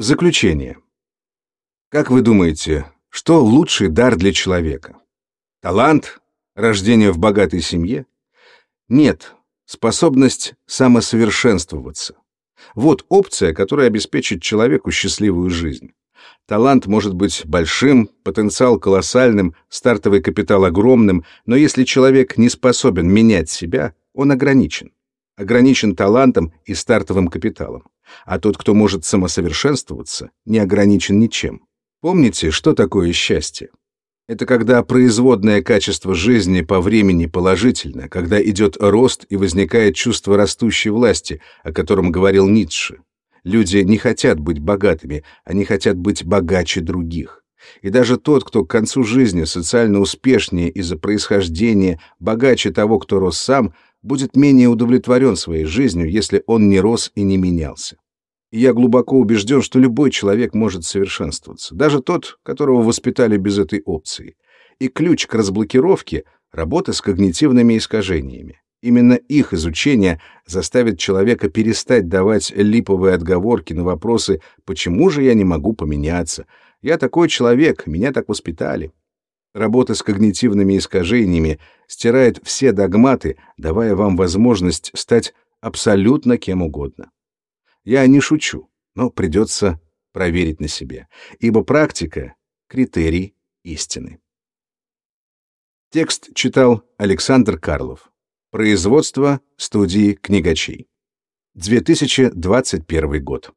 Заключение. Как вы думаете, что лучший дар для человека? Талант? Рождение в богатой семье? Нет, способность самосовершенствоваться. Вот опция, которая обеспечит человеку счастливую жизнь. Талант может быть большим, потенциал колоссальным, стартовый капитал огромным, но если человек не способен менять себя, он ограничен. Ограничен талантом и стартовым капиталом а тот, кто может самосовершенствоваться, не ограничен ничем. Помните, что такое счастье? Это когда производное качество жизни по времени положительно, когда идет рост и возникает чувство растущей власти, о котором говорил Ницше. Люди не хотят быть богатыми, они хотят быть богаче других. И даже тот, кто к концу жизни социально успешнее из-за происхождения, богаче того, кто рос сам, будет менее удовлетворен своей жизнью, если он не рос и не менялся. И я глубоко убежден, что любой человек может совершенствоваться, даже тот, которого воспитали без этой опции. И ключ к разблокировке — работа с когнитивными искажениями. Именно их изучение заставит человека перестать давать липовые отговорки на вопросы «почему же я не могу поменяться?», «я такой человек, меня так воспитали». Работа с когнитивными искажениями стирает все догматы, давая вам возможность стать абсолютно кем угодно. Я не шучу, но придется проверить на себе, ибо практика — критерий истины. Текст читал Александр Карлов. Производство студии книгачей. 2021 год.